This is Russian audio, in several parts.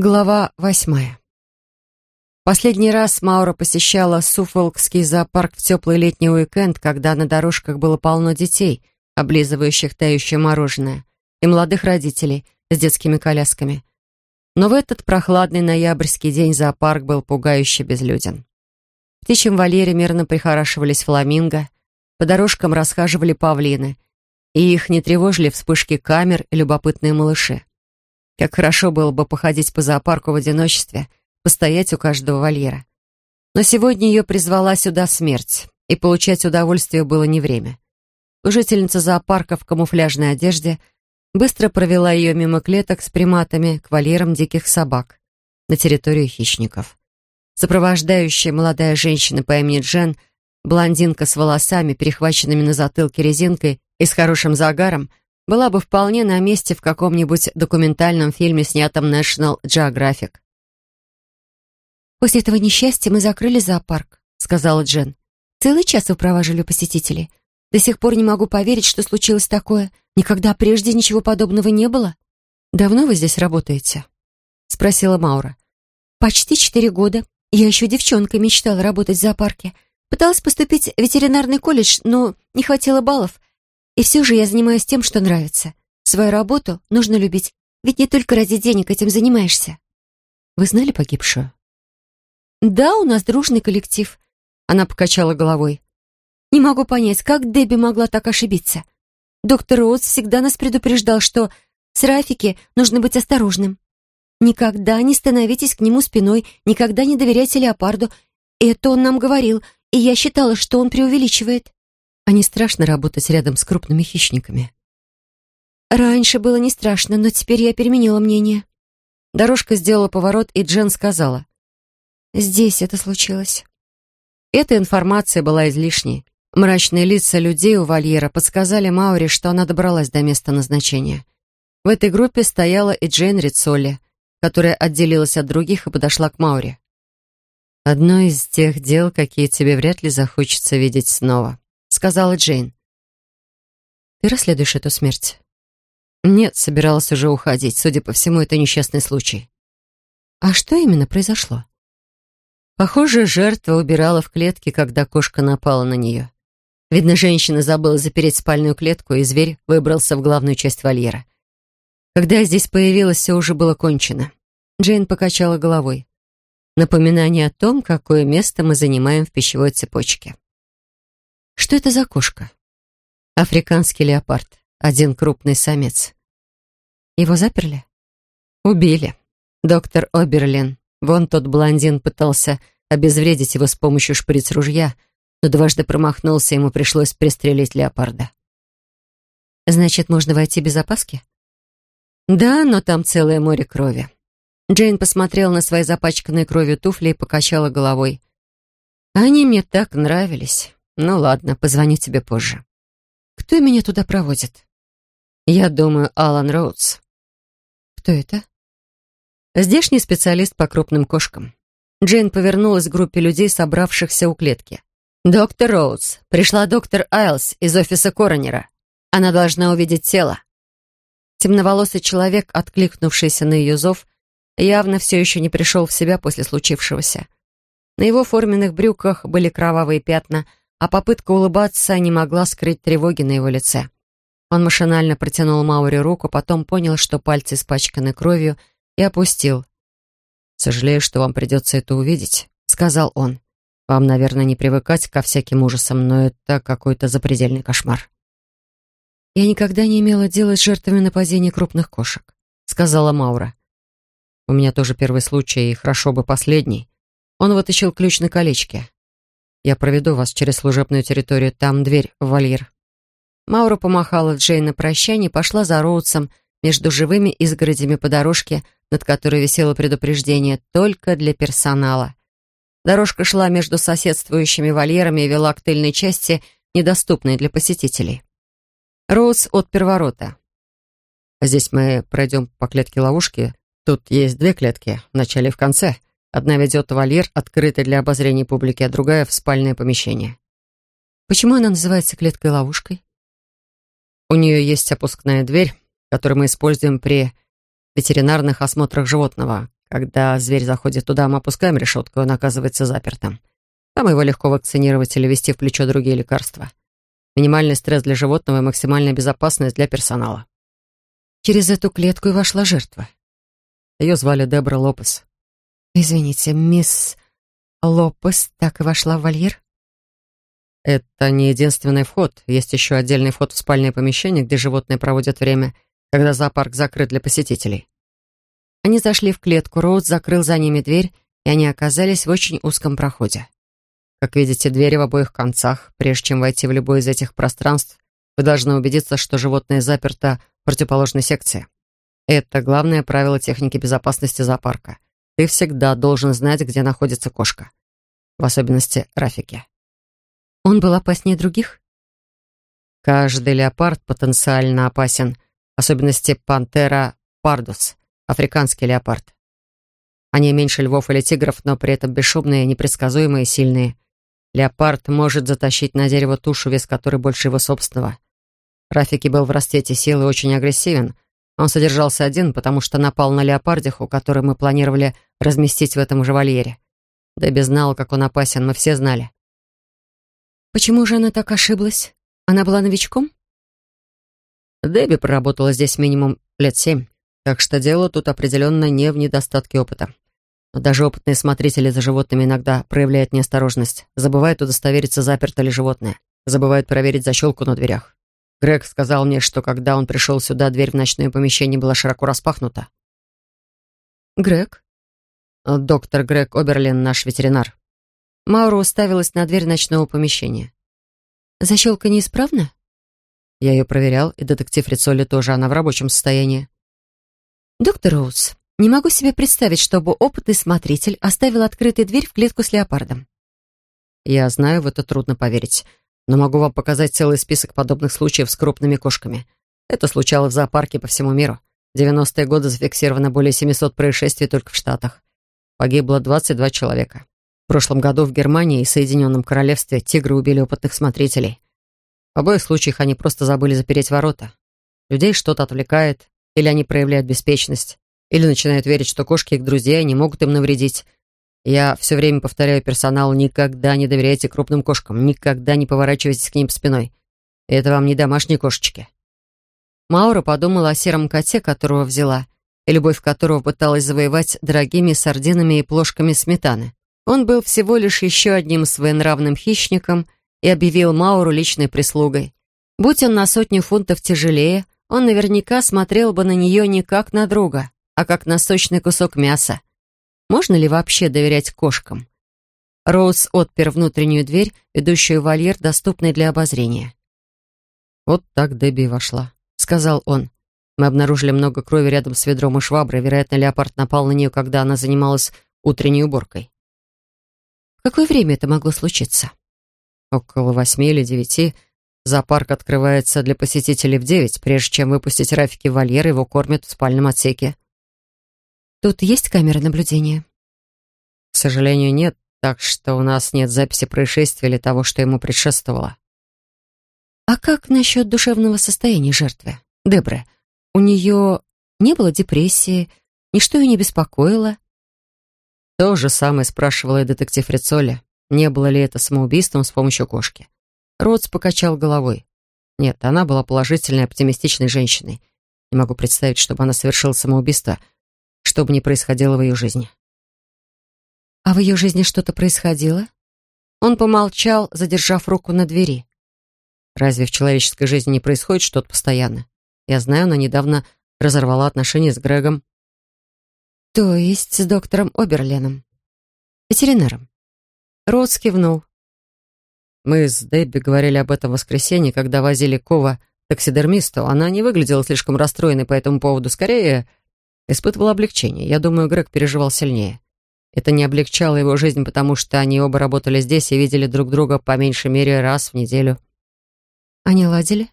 Глава восьмая. Последний раз Маура посещала Суфолкский зоопарк в теплый летний уикенд, когда на дорожках было полно детей, облизывающих тающее мороженое, и молодых родителей с детскими колясками. Но в этот прохладный ноябрьский день зоопарк был пугающе безлюден. В птичьем вольере мирно прихорашивались фламинго, по дорожкам расхаживали павлины, и их не тревожили вспышки камер и любопытные малыши. Как хорошо было бы походить по зоопарку в одиночестве, постоять у каждого вольера. Но сегодня ее призвала сюда смерть, и получать удовольствие было не время. Служительница зоопарка в камуфляжной одежде быстро провела ее мимо клеток с приматами к вольерам диких собак на территорию хищников. Сопровождающая молодая женщина по имени Джен, блондинка с волосами, перехваченными на затылке резинкой и с хорошим загаром, была бы вполне на месте в каком-нибудь документальном фильме, снятом National Geographic. «После этого несчастья мы закрыли зоопарк», — сказала Джен. «Целый час выпроваживали посетителей. До сих пор не могу поверить, что случилось такое. Никогда прежде ничего подобного не было». «Давно вы здесь работаете?» — спросила Маура. «Почти четыре года. Я еще девчонкой мечтала работать в зоопарке. Пыталась поступить в ветеринарный колледж, но не хватило баллов. И все же я занимаюсь тем, что нравится. Свою работу нужно любить, ведь не только ради денег этим занимаешься. Вы знали погибшую? Да, у нас дружный коллектив. Она покачала головой. Не могу понять, как Дебби могла так ошибиться. Доктор Роуз всегда нас предупреждал, что с Рафики нужно быть осторожным. Никогда не становитесь к нему спиной, никогда не доверяйте леопарду. Это он нам говорил, и я считала, что он преувеличивает. А не страшно работать рядом с крупными хищниками? Раньше было не страшно, но теперь я переменила мнение. Дорожка сделала поворот, и Джен сказала. «Здесь это случилось». Эта информация была излишней. Мрачные лица людей у вольера подсказали Мауре, что она добралась до места назначения. В этой группе стояла и Джейн Рицолли, которая отделилась от других и подошла к Мауре. «Одно из тех дел, какие тебе вряд ли захочется видеть снова», — сказала Джейн. «Ты расследуешь эту смерть?» «Нет, собиралась уже уходить. Судя по всему, это несчастный случай». «А что именно произошло?» Похоже, жертва убирала в клетке, когда кошка напала на нее. Видно, женщина забыла запереть спальную клетку, и зверь выбрался в главную часть вольера. Когда я здесь появилась, все уже было кончено. Джейн покачала головой. Напоминание о том, какое место мы занимаем в пищевой цепочке. Что это за кошка? Африканский леопард. Один крупный самец. Его заперли? Убили. Доктор Оберлин. Вон тот блондин пытался обезвредить его с помощью шприц ружья, но дважды промахнулся, ему пришлось пристрелить леопарда. Значит, можно войти без опаски? Да, но там целое море крови. Джейн посмотрела на свои запачканные кровью туфли и покачала головой. Они мне так нравились. Ну ладно, позвоню тебе позже. Кто меня туда проводит? Я думаю, Алан Роудс. Кто это? Здешний специалист по крупным кошкам. Джейн повернулась к группе людей, собравшихся у клетки. «Доктор Роудс, пришла доктор Айлс из офиса коронера. Она должна увидеть тело». Темноволосый человек, откликнувшийся на ее зов, явно все еще не пришел в себя после случившегося. На его форменных брюках были кровавые пятна, а попытка улыбаться не могла скрыть тревоги на его лице. Он машинально протянул Мауре руку, потом понял, что пальцы испачканы кровью, и опустил. «Сожалею, что вам придется это увидеть», — сказал он. «Вам, наверное, не привыкать ко всяким ужасам, но это какой-то запредельный кошмар». «Я никогда не имела дела с жертвами нападения крупных кошек», — сказала Маура. «У меня тоже первый случай, и хорошо бы последний». Он вытащил ключ на колечке. Я проведу вас через служебную территорию, там дверь в вольер». Маура помахала Джейн на прощание и пошла за Роудсом между живыми изгородями по дорожке, над которой висело предупреждение «только для персонала». Дорожка шла между соседствующими вольерами и вела к тыльной части, недоступной для посетителей. Роудс отпер ворота. «Здесь мы пройдем по клетке ловушки. Тут есть две клетки, в начале и в конце. Одна ведет в вольер, открытый для обозрения публики, а другая — в спальное помещение. Почему она называется клеткой-ловушкой? У нее есть опускная дверь, которую мы используем при ветеринарных осмотрах животного, Когда зверь заходит туда, мы опускаем решетку, и он оказывается запертым. Там его легко вакцинировать или ввести в плечо другие лекарства. Минимальный стресс для животного и максимальная безопасность для персонала. Через эту клетку и вошла жертва. Ее звали Дебра Лопес. Извините, мисс Лопес так и вошла в вольер? Это не единственный вход. Есть еще отдельный вход в спальное помещение, где животные проводят время, когда зоопарк закрыт для посетителей. Они зашли в клетку, Роуд закрыл за ними дверь, и они оказались в очень узком проходе. Как видите, двери в обоих концах. Прежде чем войти в любое из этих пространств, вы должны убедиться, что животное заперто в противоположной секции. Это главное правило техники безопасности зоопарка. Ты всегда должен знать, где находится кошка. В особенности Рафики. Он был опаснее других? Каждый леопард потенциально опасен, в особенности пантера пардус, африканский леопард. Они меньше львов или тигров, но при этом бесшумные, непредсказуемые и сильные. Леопард может затащить на дерево тушу, вес которой больше его собственного. Рафики был в расцвете силы очень агрессивен. Он содержался один, потому что напал на леопардиху, которую мы планировали разместить в этом же вольере. Дебби знал, как он опасен, мы все знали. Почему же она так ошиблась? Она была новичком? Дебби проработала здесь минимум лет семь, так что дело тут определенно не в недостатке опыта. Но даже опытные смотрители за животными иногда проявляют неосторожность, забывают удостовериться, заперто ли животное, забывают проверить защелку на дверях. Грег сказал мне, что когда он пришел сюда, дверь в ночное помещение была широко распахнута. Грег? Доктор Грег Оберлин, наш ветеринар. Маура уставилась на дверь ночного помещения. «Защелка неисправна?» Я ее проверял, и детектив Рицолли тоже, она в рабочем состоянии. «Доктор Роуз, не могу себе представить, чтобы опытный смотритель оставил открытой дверь в клетку с леопардом». «Я знаю, в это трудно поверить, но могу вам показать целый список подобных случаев с крупными кошками. Это случалось в зоопарке по всему миру. В 90-е годы зафиксировано более 700 происшествий только в Штатах. Погибло 22 человека. В прошлом году в Германии и Соединенном Королевстве тигры убили опытных смотрителей. В обоих случаях они просто забыли запереть ворота. Людей что-то отвлекает, или они проявляют беспечность, или начинают верить, что кошки их друзья и не могут им навредить. Я все время повторяю персоналу, никогда не доверяйте крупным кошкам, никогда не поворачивайтесь к ним спиной. Это вам не домашние кошечки. Маура подумала о сером коте, которого взяла, и любовь которого пыталась завоевать дорогими сардинами и плошками сметаны. Он был всего лишь еще одним своенравным хищником и объявил Мауру личной прислугой. Будь он на сотню фунтов тяжелее, он наверняка смотрел бы на нее не как на друга, а как на сочный кусок мяса. Можно ли вообще доверять кошкам? Роуз отпер внутреннюю дверь, ведущую в вольер, доступный для обозрения. «Вот так Дебби вошла», — сказал он. Мы обнаружили много крови рядом с ведром и шваброй. Вероятно, леопард напал на нее, когда она занималась утренней уборкой. В какое время это могло случиться? Около восьми или девяти. Зоопарк открывается для посетителей в девять. Прежде чем выпустить Рафики в вольер, его кормят в спальном отсеке. Тут есть камеры наблюдения? К сожалению, нет, так что у нас нет записи происшествия или того, что ему предшествовало. А как насчет душевного состояния жертвы? Дебре, у нее не было депрессии, ничто ее не беспокоило? То же самое спрашивала и детектив Рицоли. Не было ли это самоубийством с помощью кошки? Ротс покачал головой. Нет, она была положительной, оптимистичной женщиной. Не могу представить, чтобы она совершила самоубийство, что бы ни происходило в ее жизни. А в ее жизни что-то происходило? Он помолчал, задержав руку на двери. Разве в человеческой жизни не происходит что-то постоянно? Я знаю, она недавно разорвала отношения с Грегом. То есть с доктором Оберленом? Ветеринаром? Роуз кивнул. Мы с Дебби говорили об этом в воскресенье, когда возили Кова таксидермисту. Она не выглядела слишком расстроенной по этому поводу. Скорее, испытывала облегчение. Я думаю, Грег переживал сильнее. Это не облегчало его жизнь, потому что они оба работали здесь и видели друг друга по меньшей мере раз в неделю. Они ладили?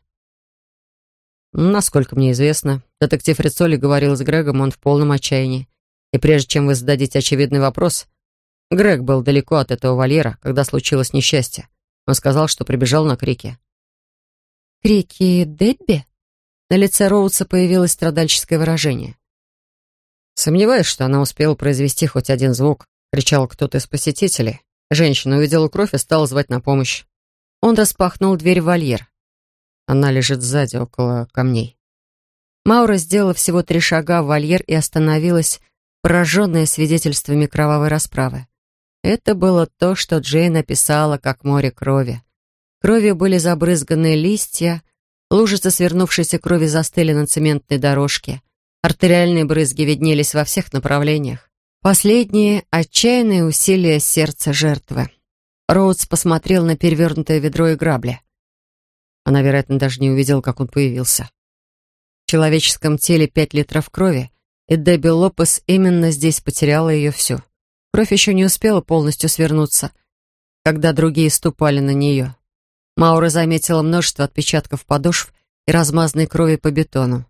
Насколько мне известно, детектив Рицоли говорил с Грегом, он в полном отчаянии. И прежде чем вы зададите очевидный вопрос, Грег был далеко от этого вольера, когда случилось несчастье. Он сказал, что прибежал на крики. «Крики Дебби?» На лице Роудса появилось страдальческое выражение. Сомневаюсь, что она успела произвести хоть один звук, кричал кто-то из посетителей. Женщина увидела кровь и стала звать на помощь. Он распахнул дверь в вольер. Она лежит сзади, около камней. Маура сделала всего три шага в вольер и остановилась, пораженная свидетельствами кровавой расправы. Это было то, что Джейн описала как море крови. Кровью были забрызганы листья, лужицы свернувшейся крови застыли на цементной дорожке. Артериальные брызги виднелись во всех направлениях. Последние — отчаянные усилия сердца жертвы. Роудс посмотрел на перевернутое ведро и грабли. Она, вероятно, даже не увидела, как он появился. В человеческом теле пять литров крови, и Дебби Лопес именно здесь потеряла ее всю. Кровь еще не успела полностью свернуться, когда другие ступали на нее. Маура заметила множество отпечатков подошв и размазанной крови по бетону.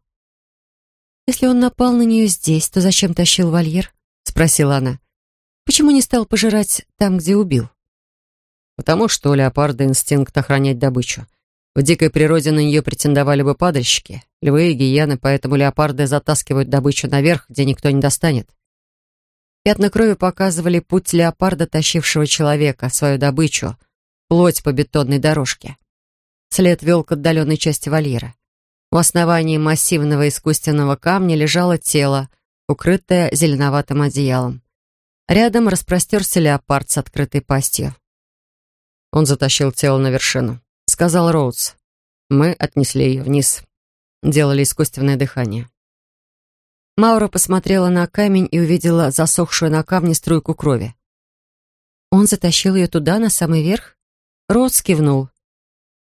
«Если он напал на нее здесь, то зачем тащил вольер?» — спросила она. «Почему не стал пожирать там, где убил?» «Потому что у леопарда инстинкт охранять добычу. В дикой природе на нее претендовали бы падальщики, львы и гиены, поэтому леопарды затаскивают добычу наверх, где никто не достанет. Пятна крови показывали путь леопарда, тащившего человека, свою добычу, плоть по бетонной дорожке. След вел к отдаленной части вольера. У основания массивного искусственного камня лежало тело, укрытое зеленоватым одеялом. Рядом распростерся леопард с открытой пастью. Он затащил тело на вершину сказал Роудс. Мы отнесли ее вниз. Делали искусственное дыхание. Маура посмотрела на камень и увидела засохшую на камне струйку крови. Он затащил ее туда, на самый верх? Роудс кивнул.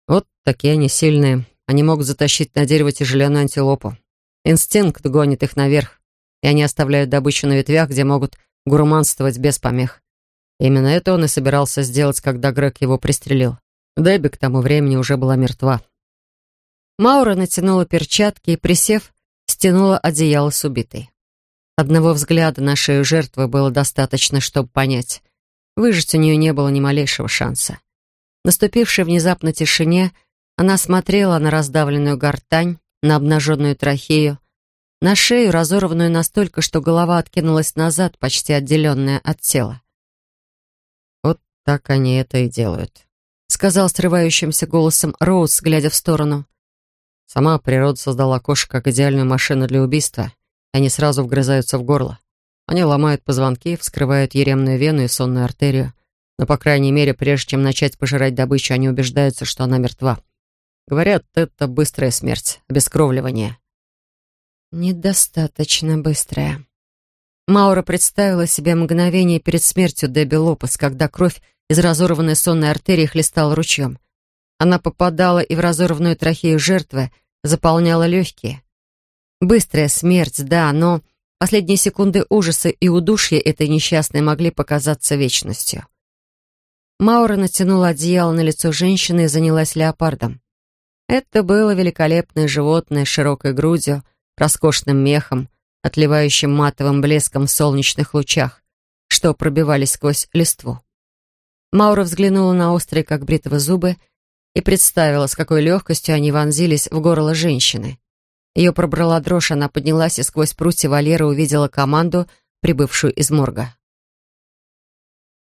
Вот такие они сильные. Они могут затащить на дерево тяжеленную антилопу. Инстинкт гонит их наверх, и они оставляют добычу на ветвях, где могут гурманствовать без помех. Именно это он и собирался сделать, когда Грег его пристрелил. Дебби к тому времени уже была мертва. Маура натянула перчатки и, присев, стянула одеяло с убитой. Одного взгляда на шею жертвы было достаточно, чтобы понять. Выжить у нее не было ни малейшего шанса. Наступившей внезапно тишине, она смотрела на раздавленную гортань, на обнаженную трахею, на шею, разорванную настолько, что голова откинулась назад, почти отделенная от тела. Вот так они это и делают сказал срывающимся голосом Роуз, глядя в сторону. Сама природа создала кошек как идеальную машину для убийства, и они сразу вгрызаются в горло. Они ломают позвонки, вскрывают еремную вену и сонную артерию. Но, по крайней мере, прежде чем начать пожирать добычу, они убеждаются, что она мертва. Говорят, это быстрая смерть, обескровливание. Недостаточно быстрая. Маура представила себе мгновение перед смертью Дебби Лопес, когда кровь из разорванной сонной артерии хлестала ручьем. Она попадала и в разорванную трахею жертвы, заполняла легкие. Быстрая смерть, да, но последние секунды ужаса и удушья этой несчастной могли показаться вечностью. Маура натянула одеяло на лицо женщины и занялась леопардом. Это было великолепное животное с широкой грудью, роскошным мехом, отливающим матовым блеском в солнечных лучах, что пробивались сквозь листву. Маура взглянула на острые, как бритвы, зубы и представила, с какой легкостью они вонзились в горло женщины. Ее пробрала дрожь, она поднялась и сквозь прутья Валеры увидела команду, прибывшую из морга.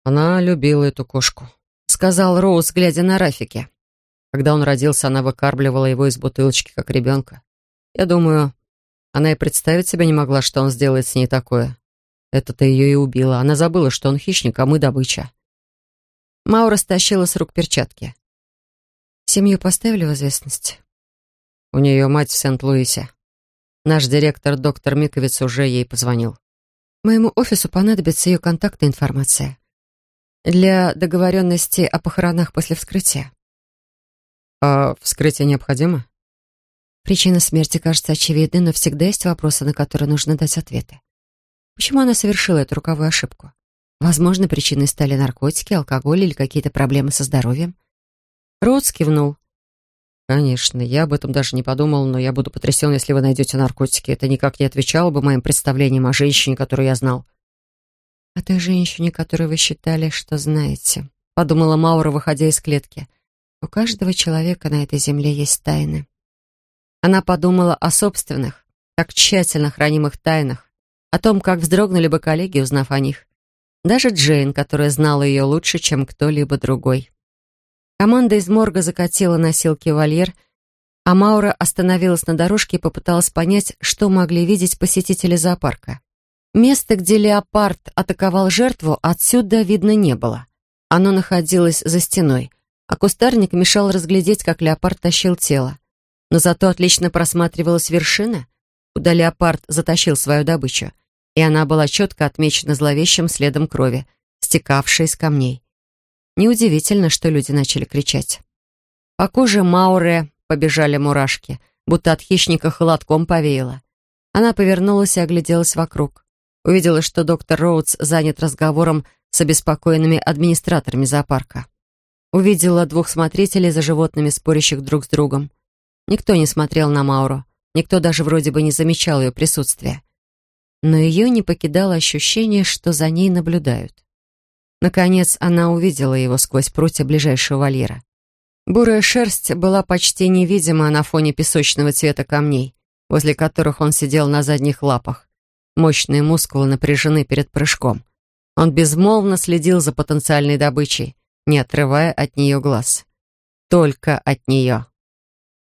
«Она любила эту кошку», — сказал Роуз, глядя на Рафике. Когда он родился, она выкармливала его из бутылочки, как ребенка. Я думаю, она и представить себе не могла, что он сделает с ней такое. Это-то ее и убило. Она забыла, что он хищник, а мы добыча. Маура стащила с рук перчатки. Семью поставили в известность? У нее мать в Сент-Луисе. Наш директор, доктор Миковиц, уже ей позвонил. Моему офису понадобится ее контактная информация. Для договоренности о похоронах после вскрытия. А вскрытие необходимо? Причина смерти кажется очевидной, но всегда есть вопросы, на которые нужно дать ответы. Почему она совершила эту руковую ошибку? Возможно, причиной стали наркотики, алкоголь или какие-то проблемы со здоровьем. Роудс кивнул. «Конечно, я об этом даже не подумал, но я буду потрясен, если вы найдете наркотики. Это никак не отвечало бы моим представлениям о женщине, которую я знал». «О той женщине, которую вы считали, что знаете», — подумала Маура, выходя из клетки. «У каждого человека на этой земле есть тайны». Она подумала о собственных, так тщательно хранимых тайнах, о том, как вздрогнули бы коллеги, узнав о них. Даже Джейн, которая знала ее лучше, чем кто-либо другой. Команда из морга закатила носилки в вольер, а Маура остановилась на дорожке и попыталась понять, что могли видеть посетители зоопарка. Место, где леопард атаковал жертву, отсюда видно не было. Оно находилось за стеной, а кустарник мешал разглядеть, как леопард тащил тело. Но зато отлично просматривалась вершина, куда леопард затащил свою добычу, и она была четко отмечена зловещим следом крови, стекавшей из камней. Неудивительно, что люди начали кричать. По коже Мауре побежали мурашки, будто от хищника холодком повеяло. Она повернулась и огляделась вокруг. Увидела, что доктор Роудс занят разговором с обеспокоенными администраторами зоопарка. Увидела двух смотрителей за животными, спорящих друг с другом. Никто не смотрел на Мауру, никто даже вроде бы не замечал ее присутствия. Но ее не покидало ощущение, что за ней наблюдают. Наконец она увидела его сквозь прутья ближайшего вольера. Бурая шерсть была почти невидима на фоне песочного цвета камней, возле которых он сидел на задних лапах. Мощные мускулы напряжены перед прыжком. Он безмолвно следил за потенциальной добычей, не отрывая от нее глаз. Только от нее.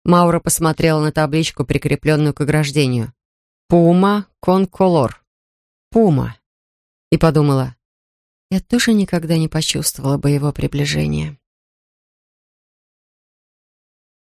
Маура посмотрела на табличку, прикрепленную к ограждению. «Пума конколор». «Пума». И подумала, я тоже никогда не почувствовала бы его приближение.